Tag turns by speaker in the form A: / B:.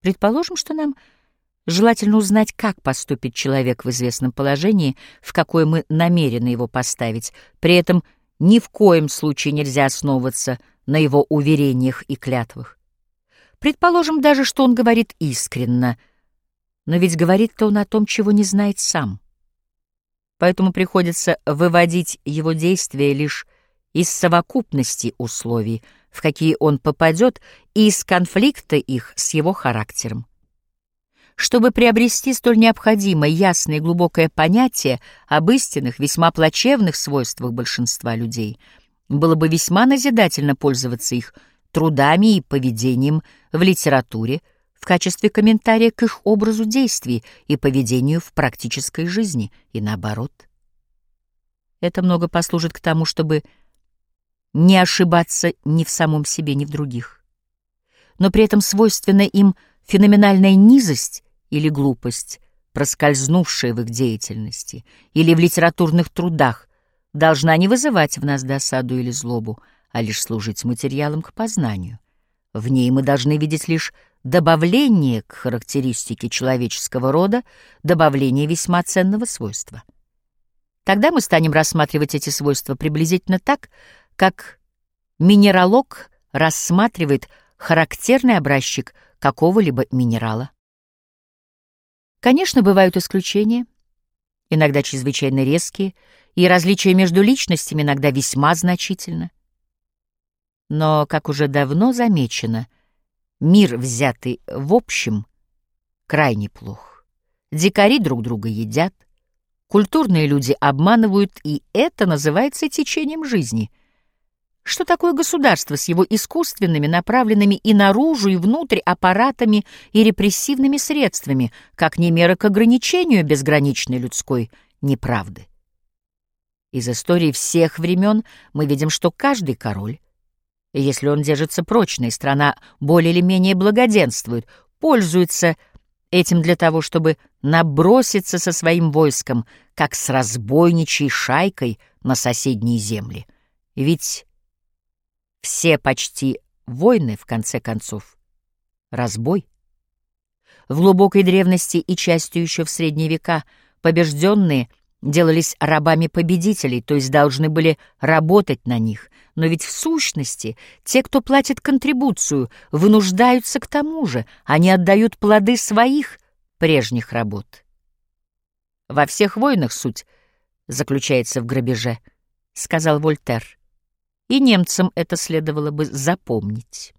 A: Предположим, что нам желательно узнать, как поступит человек в известном положении, в какое мы намерены его поставить. При этом ни в коем случае нельзя основываться на его уверениях и клятвах. Предположим даже, что он говорит искренно, но ведь говорит-то он о том, чего не знает сам. Поэтому приходится выводить его действия лишь из совокупности условий, в какие он попадет, и из конфликта их с его характером. Чтобы приобрести столь необходимое, ясное и глубокое понятие об истинных, весьма плачевных свойствах большинства людей, было бы весьма назидательно пользоваться их трудами и поведением в литературе в качестве комментария к их образу действий и поведению в практической жизни, и наоборот. Это много послужит к тому, чтобы не ошибаться ни в самом себе, ни в других. Но при этом свойственна им феноменальная низость или глупость, проскользнувшая в их деятельности или в литературных трудах, должна не вызывать в нас досаду или злобу, а лишь служить материалом к познанию. В ней мы должны видеть лишь добавление к характеристике человеческого рода, добавление весьма ценного свойства. Тогда мы станем рассматривать эти свойства приблизительно так, как минералог рассматривает характерный образчик какого-либо минерала. Конечно, бывают исключения, иногда чрезвычайно резкие, и различия между личностями иногда весьма значительны. Но, как уже давно замечено, мир, взятый в общем, крайне плох. Дикари друг друга едят, культурные люди обманывают, и это называется течением жизни — что такое государство с его искусственными, направленными и наружу, и внутрь аппаратами и репрессивными средствами, как не мера к ограничению безграничной людской неправды? Из истории всех времен мы видим, что каждый король, если он держится прочно и страна более или менее благоденствует, пользуется этим для того, чтобы наброситься со своим войском, как с разбойничьей шайкой на соседние земли. Ведь все почти войны, в конце концов, разбой. В глубокой древности и частью еще в средние века побежденные делались рабами победителей, то есть должны были работать на них. Но ведь в сущности те, кто платит контрибуцию, вынуждаются к тому же, они отдают плоды своих прежних работ. «Во всех войнах суть заключается в грабеже», — сказал Вольтер и немцам это следовало бы запомнить.